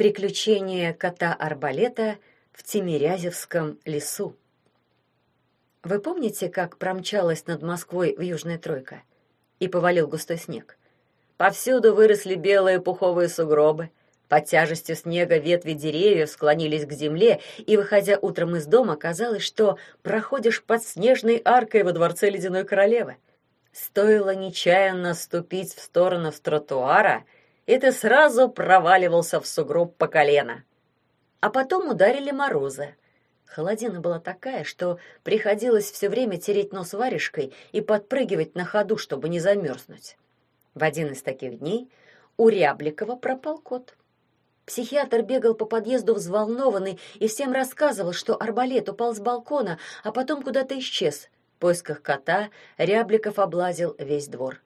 Приключения кота-арбалета в Тимирязевском лесу. Вы помните, как промчалась над Москвой в Южная Тройка и повалил густой снег? Повсюду выросли белые пуховые сугробы. Под тяжестью снега ветви деревьев склонились к земле, и, выходя утром из дома, казалось, что проходишь под снежной аркой во дворце Ледяной Королевы. Стоило нечаянно ступить в сторону с тротуара — и ты сразу проваливался в сугроб по колено. А потом ударили морозы. Холодина была такая, что приходилось все время тереть нос варежкой и подпрыгивать на ходу, чтобы не замерзнуть. В один из таких дней у Рябликова пропал кот. Психиатр бегал по подъезду взволнованный и всем рассказывал, что арбалет упал с балкона, а потом куда-то исчез. В поисках кота Рябликов облазил весь двор.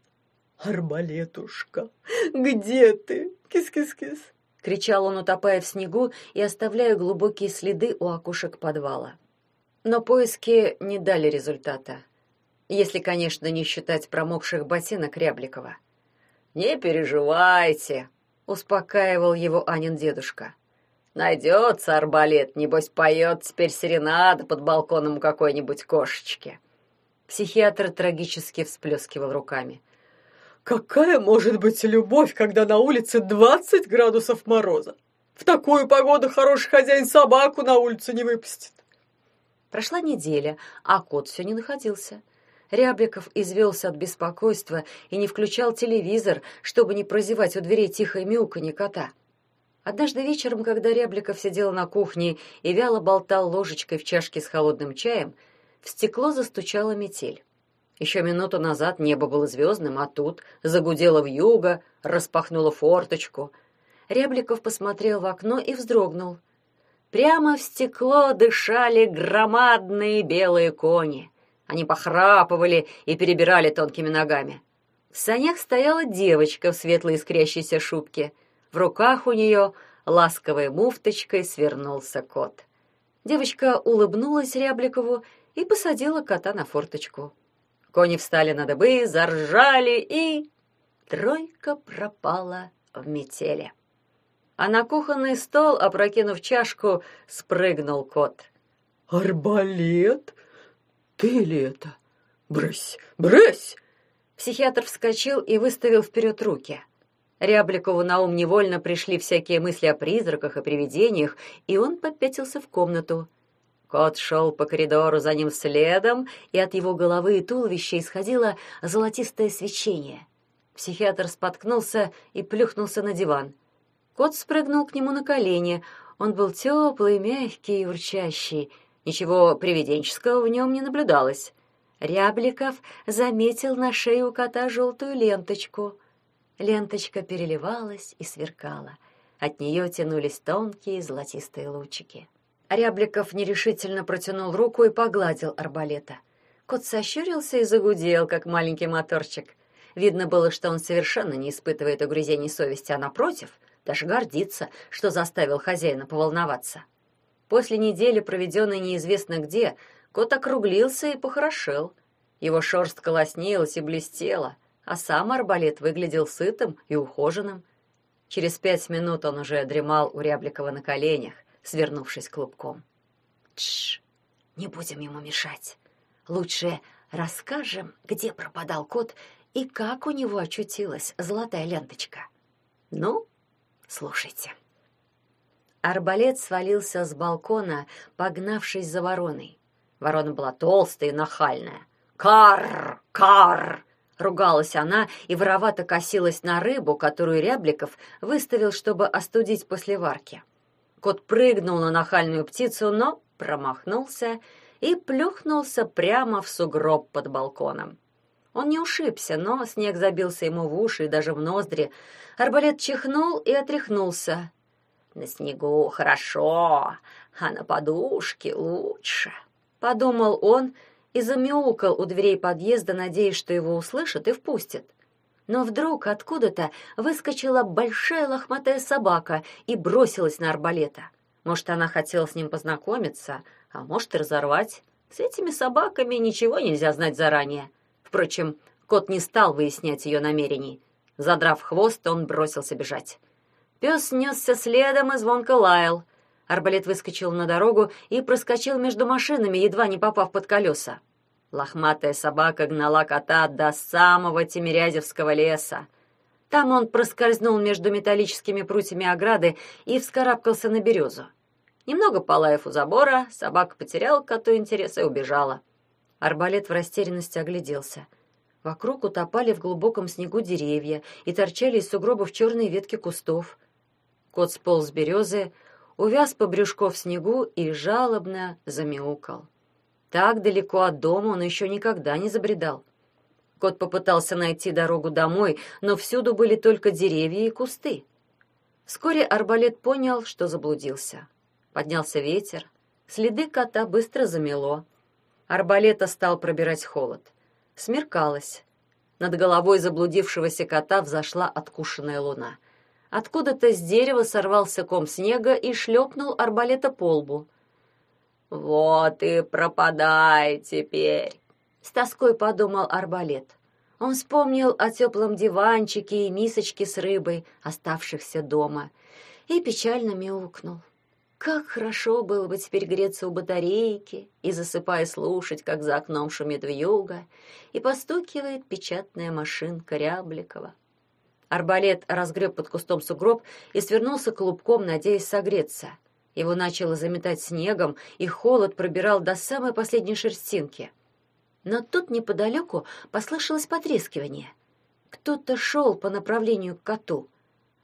«Арбалетушка, где ты? Кис-кис-кис!» — кричал он, утопая в снегу и оставляя глубокие следы у окошек подвала. Но поиски не дали результата, если, конечно, не считать промокших ботинок Рябликова. «Не переживайте», — успокаивал его Анин дедушка. «Найдется арбалет, небось поет теперь серенада под балконом какой-нибудь кошечки». Психиатр трагически всплескивал руками — Какая может быть любовь, когда на улице 20 градусов мороза? В такую погоду хороший хозяин собаку на улицу не выпустит. Прошла неделя, а кот все не находился. Рябликов извелся от беспокойства и не включал телевизор, чтобы не прозевать у дверей тихое мяуканье кота. Однажды вечером, когда Рябликов сидел на кухне и вяло болтал ложечкой в чашке с холодным чаем, в стекло застучала метель. Еще минуту назад небо было звездным, а тут загудело в юго, распахнуло форточку. Рябликов посмотрел в окно и вздрогнул. Прямо в стекло дышали громадные белые кони. Они похрапывали и перебирали тонкими ногами. В санях стояла девочка в светлой искрящейся шубке. В руках у нее ласковой муфточкой свернулся кот. Девочка улыбнулась Рябликову и посадила кота на форточку. Кони встали на дыбы, заржали, и... Тройка пропала в метели. А на кухонный стол, опрокинув чашку, спрыгнул кот. «Арбалет? Ты ли это? Брысь, брысь!» Психиатр вскочил и выставил вперед руки. Рябликову на ум невольно пришли всякие мысли о призраках и привидениях, и он попятился в комнату. Кот шел по коридору за ним следом, и от его головы и туловища исходило золотистое свечение. Психиатр споткнулся и плюхнулся на диван. Кот спрыгнул к нему на колени. Он был теплый, мягкий и урчащий. Ничего привиденческого в нем не наблюдалось. Рябликов заметил на шее у кота желтую ленточку. Ленточка переливалась и сверкала. От нее тянулись тонкие золотистые лучики. Рябликов нерешительно протянул руку и погладил арбалета. Кот сощурился и загудел, как маленький моторчик. Видно было, что он совершенно не испытывает угрызений совести, а напротив, даже гордится, что заставил хозяина поволноваться. После недели, проведенной неизвестно где, кот округлился и похорошел. Его шерстка лоснилась и блестела, а сам арбалет выглядел сытым и ухоженным. Через пять минут он уже дремал у Рябликова на коленях, свернувшись клубком. Тш, не будем ему мешать. Лучше расскажем, где пропадал кот и как у него очутилась золотая ленточка. Ну, слушайте. Арбалет свалился с балкона, погнавшись за вороной. Ворона была толстая и нахальная. «Карр! Карр!» — ругалась она и воровато косилась на рыбу, которую Рябликов выставил, чтобы остудить после варки. Кот прыгнул на нахальную птицу, но промахнулся и плюхнулся прямо в сугроб под балконом. Он не ушибся, но снег забился ему в уши и даже в ноздри. Арбалет чихнул и отряхнулся. «На снегу хорошо, а на подушке лучше», — подумал он и замяукал у дверей подъезда, надеясь, что его услышат и впустят. Но вдруг откуда-то выскочила большая лохматая собака и бросилась на арбалета. Может, она хотела с ним познакомиться, а может и разорвать. С этими собаками ничего нельзя знать заранее. Впрочем, кот не стал выяснять ее намерений. Задрав хвост, он бросился бежать. Пес несся следом и звонко лаял. Арбалет выскочил на дорогу и проскочил между машинами, едва не попав под колеса. Лохматая собака гнала кота до самого Тимирязевского леса. Там он проскользнул между металлическими прутьями ограды и вскарабкался на березу. Немного полаев у забора, собака потеряла коту интерес и убежала. Арбалет в растерянности огляделся. Вокруг утопали в глубоком снегу деревья и торчали из сугробов черные ветки кустов. Кот сполз с березы, увяз по брюшко в снегу и жалобно замяукал. Так далеко от дома он еще никогда не забредал. Кот попытался найти дорогу домой, но всюду были только деревья и кусты. Вскоре арбалет понял, что заблудился. Поднялся ветер, следы кота быстро замело. Арбалета стал пробирать холод. Смеркалось. Над головой заблудившегося кота взошла откушенная луна. Откуда-то с дерева сорвался ком снега и шлепнул арбалета по лбу. «Вот и пропадай теперь!» — с тоской подумал арбалет. Он вспомнил о теплом диванчике и мисочке с рыбой, оставшихся дома, и печально мяукнул. Как хорошо было бы теперь греться у батарейки и, засыпая, слушать, как за окном шумит вьюга и постукивает печатная машинка Рябликова. Арбалет разгреб под кустом сугроб и свернулся клубком, надеясь согреться. Его начало заметать снегом, и холод пробирал до самой последней шерстинки. Но тут неподалеку послышалось потрескивание. Кто-то шел по направлению к коту.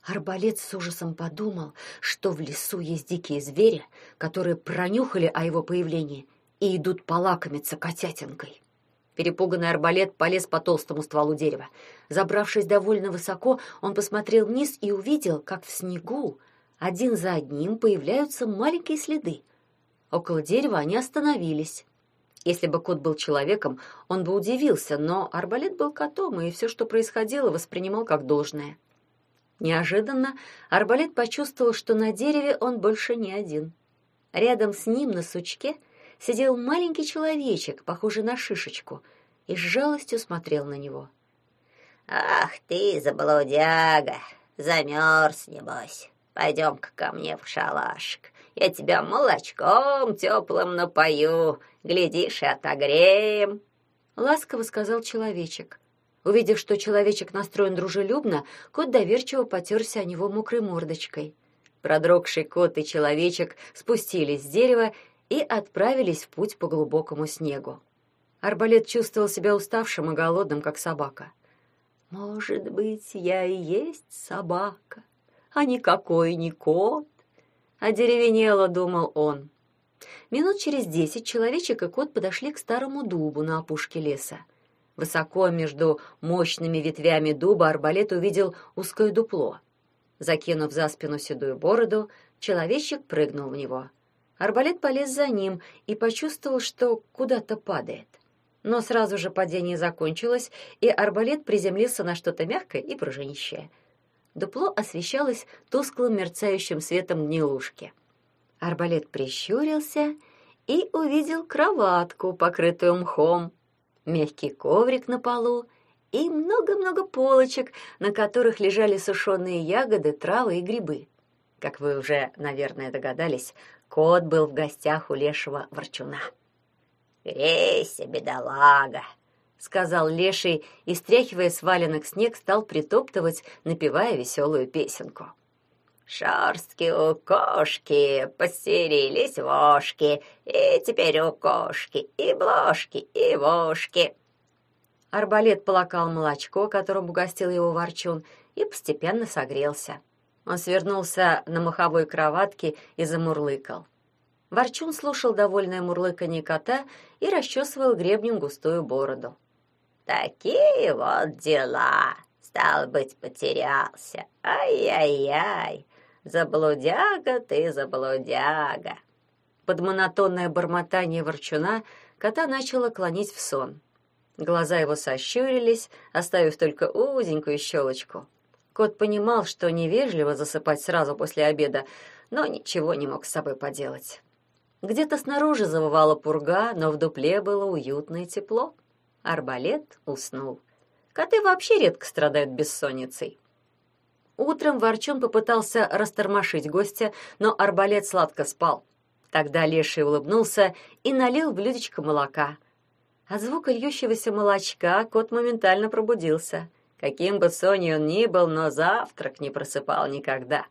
Арбалет с ужасом подумал, что в лесу есть дикие звери, которые пронюхали о его появлении и идут полакомиться котятинкой. Перепуганный арбалет полез по толстому стволу дерева. Забравшись довольно высоко, он посмотрел вниз и увидел, как в снегу один за одним появляются маленькие следы. Около дерева они остановились. Если бы кот был человеком, он бы удивился, но арбалет был котом, и все, что происходило, воспринимал как должное. Неожиданно арбалет почувствовал, что на дереве он больше не один. Рядом с ним на сучке — сидел маленький человечек, похожий на шишечку, и с жалостью смотрел на него. «Ах ты, заблудяга! Замерз, небось. Пойдем-ка ко мне в шалашик. Я тебя молочком теплым напою. Глядишь, и отогреем!» Ласково сказал человечек. Увидев, что человечек настроен дружелюбно, кот доверчиво потерся о него мокрой мордочкой. Продрогший кот и человечек спустились с дерева и отправились в путь по глубокому снегу. Арбалет чувствовал себя уставшим и голодным, как собака. «Может быть, я и есть собака, а никакой не кот?» Одеревенело, думал он. Минут через десять человечек и кот подошли к старому дубу на опушке леса. Высоко между мощными ветвями дуба арбалет увидел узкое дупло. Закинув за спину седую бороду, человечек прыгнул в него — Арбалет полез за ним и почувствовал, что куда-то падает. Но сразу же падение закончилось, и арбалет приземлился на что-то мягкое и пружинищее. Дупло освещалось тусклым мерцающим светом гнилушки. Арбалет прищурился и увидел кроватку, покрытую мхом, мягкий коврик на полу и много-много полочек, на которых лежали сушеные ягоды, травы и грибы. Как вы уже, наверное, догадались, Кот был в гостях у лешего ворчуна. «Грейся, бедолага!» — сказал леший и, стряхивая с валенок снег, стал притоптывать, напевая веселую песенку. «Шерстки у кошки, посерились вошки, и теперь у кошки и бложки, и вошки». Арбалет полакал молочко, которым угостил его ворчун, и постепенно согрелся. Он свернулся на маховой кроватке и замурлыкал. Ворчун слушал довольное мурлыканье кота и расчесывал гребнем густую бороду. «Такие вот дела! Стал быть, потерялся! Ай-яй-яй! Заблудяга ты, заблудяга!» Под монотонное бормотание ворчуна кота начало клонить в сон. Глаза его сощурились, оставив только узенькую щелочку — Кот понимал, что невежливо засыпать сразу после обеда, но ничего не мог с собой поделать. Где-то снаружи завывала пурга, но в дупле было уютно и тепло. Арбалет уснул. Коты вообще редко страдают бессонницей. Утром Ворчун попытался растормошить гостя, но арбалет сладко спал. Тогда Леший улыбнулся и налил в блюдечко молока. От звука льющегося молочка кот моментально пробудился. Каким бы соней он ни был, но завтрак не просыпал никогда.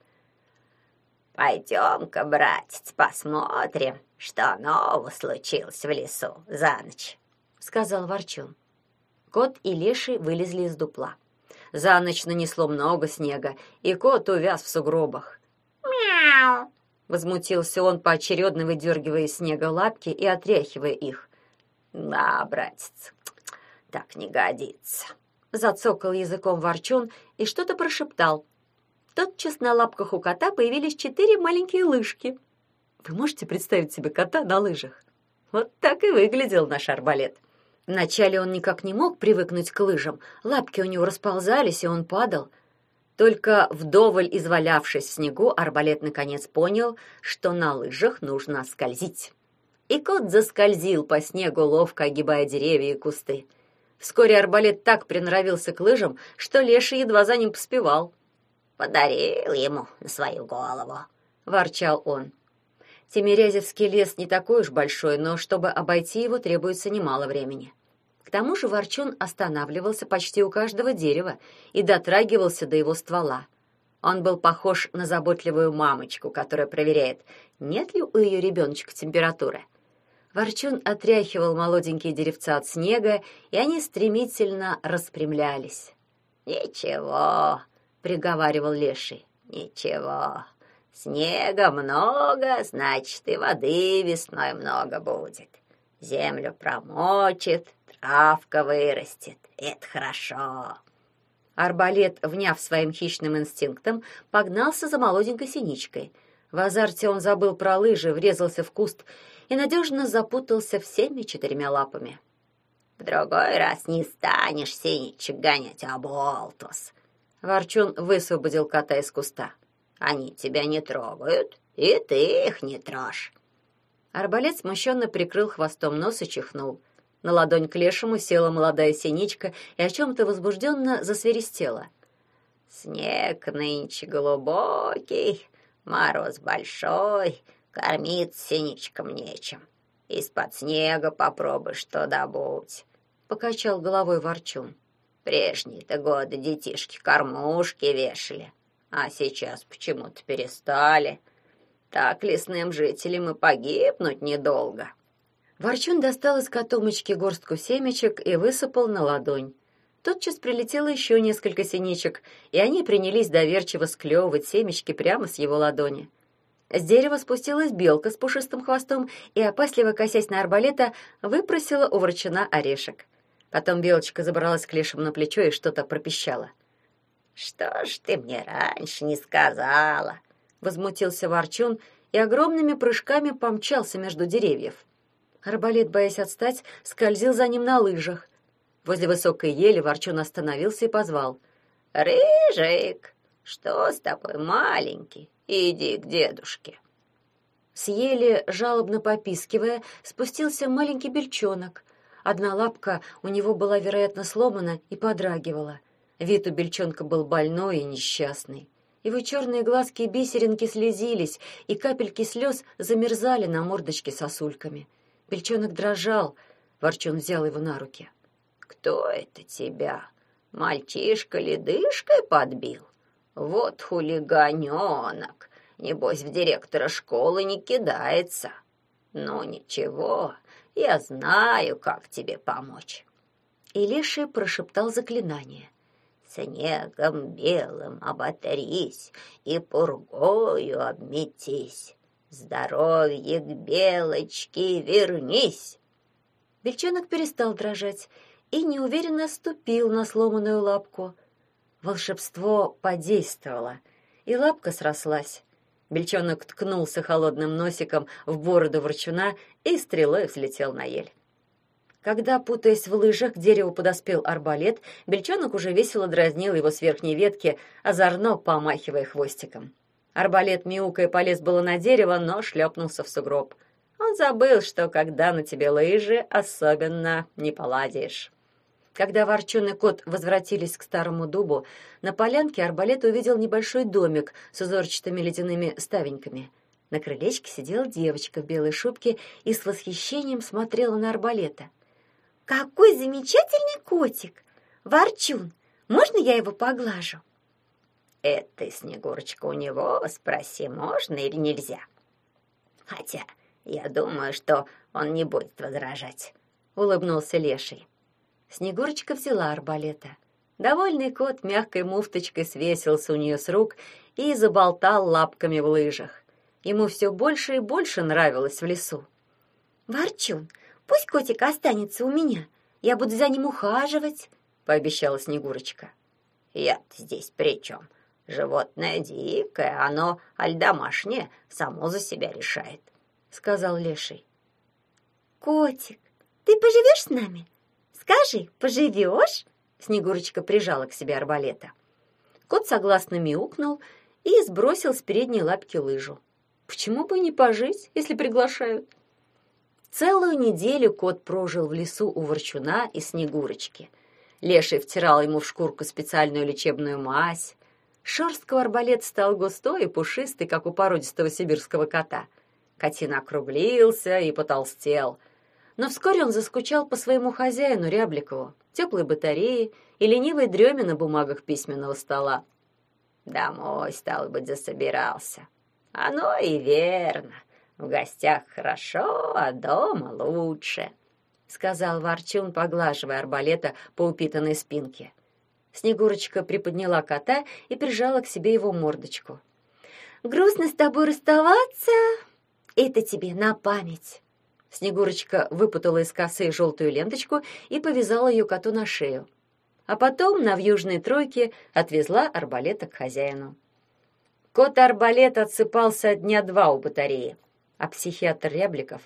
«Пойдем-ка, братец, посмотрим, что нового случилось в лесу за ночь», — сказал Ворчун. Кот и Леший вылезли из дупла. За ночь нанесло много снега, и кот увяз в сугробах. «Мяу!» — возмутился он, поочередно выдергивая из снега лапки и отряхивая их. «Да, братец, так не годится!» Зацокал языком ворчун и что-то прошептал. Тотчас на лапках у кота появились четыре маленькие лыжки. Вы можете представить себе кота на лыжах? Вот так и выглядел наш арбалет. — Вначале он никак не мог привыкнуть к лыжам, лапки у него расползались, и он падал. Только вдоволь извалявшись в снегу, арбалет наконец понял, что на лыжах нужно скользить. И кот заскользил по снегу, ловко огибая деревья и кусты. Вскоре арбалет так приноровился к лыжам, что леший едва за ним поспевал. «Подарил ему на свою голову», — ворчал он. Тимирязевский лес не такой уж большой, но чтобы обойти его, требуется немало времени. К тому же Ворчун останавливался почти у каждого дерева и дотрагивался до его ствола. Он был похож на заботливую мамочку, которая проверяет, нет ли у ее ребеночка температуры. Ворчун отряхивал молоденькие деревца от снега, и они стремительно распрямлялись. «Ничего», — приговаривал Леший, — «ничего. Снега много, значит, и воды весной много будет. Землю промочит, травка вырастет. Это хорошо. Арбалет, вняв своим хищным инстинктом, погнался за молоденькой синичкой. В азарте он забыл про лыжи, врезался в куст и надежно запутался всеми четырьмя лапами. В другой раз не станешь синичек гонять, а болтус. Ворчун высвободил кота из куста. Они тебя не трогают, и ты их не трожь. Арбалет смущенно прикрыл хвостом нос и чихнул. На ладонь к лешему села молодая синичка и о чем-то возбужденно засверистела. «Снег нынче глубокий, мороз большой, кормить синичкам нечем. Из-под снега попробуй что добудь», — покачал головой ворчун. «Прежние-то годы детишки кормушки вешали, а сейчас почему-то перестали. Так лесным жителям и погибнуть недолго». Ворчун достал из котомочки горстку семечек и высыпал на ладонь. Тотчас прилетело еще несколько синичек, и они принялись доверчиво склевывать семечки прямо с его ладони. С дерева спустилась белка с пушистым хвостом и, опасливо косясь на арбалета, выпросила у ворчуна орешек. Потом белочка забралась к лешему на плечо и что-то пропищала. «Что ж ты мне раньше не сказала?» Возмутился ворчун и огромными прыжками помчался между деревьев. Арбалет, боясь отстать, скользил за ним на лыжах. Возле высокой ели Ворчун остановился и позвал. «Рыжик, что с тобой, маленький? Иди к дедушке». С ели, жалобно попискивая, спустился маленький бельчонок. Одна лапка у него была, вероятно, сломана и подрагивала. Вид у бельчонка был больной и несчастный. Его черные глазки и бисеринки слезились, и капельки слез замерзали на мордочке сосульками. Бельчонок дрожал. Ворчун взял его на руки. «Кто это тебя? Мальчишка ледышкой подбил? Вот хулиганенок. Небось, в директора школы не кидается. Ну, ничего, я знаю, как тебе помочь». И Леший прошептал заклинание. «Снегом белым оботрись и пургою обметись». Здоровье к белочке вернись!» Бельчонок перестал дрожать и неуверенно ступил на сломанную лапку. Волшебство подействовало, и лапка срослась. Бельчонок ткнулся холодным носиком в бороду ворчуна и стрелой взлетел на ель. Когда, путаясь в лыжах, к дереву подоспел арбалет, Бельчонок уже весело дразнил его с верхней ветки, озорно помахивая хвостиком. Арбалет мяукая полез было на дерево, но шлепнулся в сугроб. Он забыл, что когда на тебе лыжи, особенно не поладишь. Когда Ворчун и кот возвратились к старому дубу, на полянке арбалет увидел небольшой домик с узорчатыми ледяными ставеньками. На крылечке сидела девочка в белой шубке и с восхищением смотрела на арбалета. «Какой замечательный котик! Ворчун, можно я его поглажу?» «Это, Снегурочка, у него спроси, можно или нельзя. Хотя я думаю, что он не будет возражать», — улыбнулся Леший. Снегурочка взяла арбалета. Довольный кот мягкой муфточкой свесился у нее с рук и заболтал лапками в лыжах. Ему все больше и больше нравилось в лесу. «Ворчун, пусть котик останется у меня. Я буду за ним ухаживать», — пообещала Снегурочка. «Я-то здесь при чем? Животное дикое, оно, аль домашнее, само за себя решает», — сказал Леший. «Котик, ты поживешь с нами?» Скажи, поживешь?» Снегурочка прижала к себе арбалета. Кот согласно мяукнул и сбросил с передней лапки лыжу. Почему бы не пожить, если приглашают? Целую неделю кот прожил в лесу у Ворчуна и Снегурочки. Леший втирал ему в шкурку специальную лечебную мазь. У арбалет стал густой и пушистый, как у породистого сибирского кота. Котина округлился и потолстел — но вскоре он заскучал по своему хозяину Рябликову, теплой батареи и ленивой дреме на бумагах письменного стола. Домой, стал быть, засобирался. Оно и верно. В гостях хорошо, а дома лучше, — сказал Ворчун, поглаживая арбалета по упитанной спинке. Снегурочка приподняла кота и прижала к себе его мордочку. «Грустно с тобой расставаться. Это тебе на память». Снегурочка выпутала из косы желтую ленточку и повязала ее коту на шею. А потом на вьюжной тройке отвезла арбалета к хозяину. Кот-арбалет отсыпался дня два у батареи, а психиатр Рябликов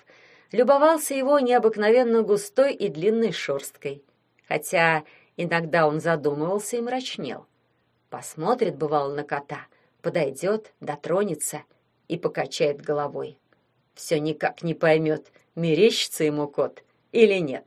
любовался его необыкновенно густой и длинной шерсткой. Хотя иногда он задумывался и мрачнел. Посмотрит, бывало, на кота, подойдет, дотронется и покачает головой. Все никак не поймет — мерещится ему кот или нет.